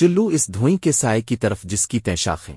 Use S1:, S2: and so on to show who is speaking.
S1: چلو اس دھوئیں کے سائے کی طرف جس کی تیشاخیں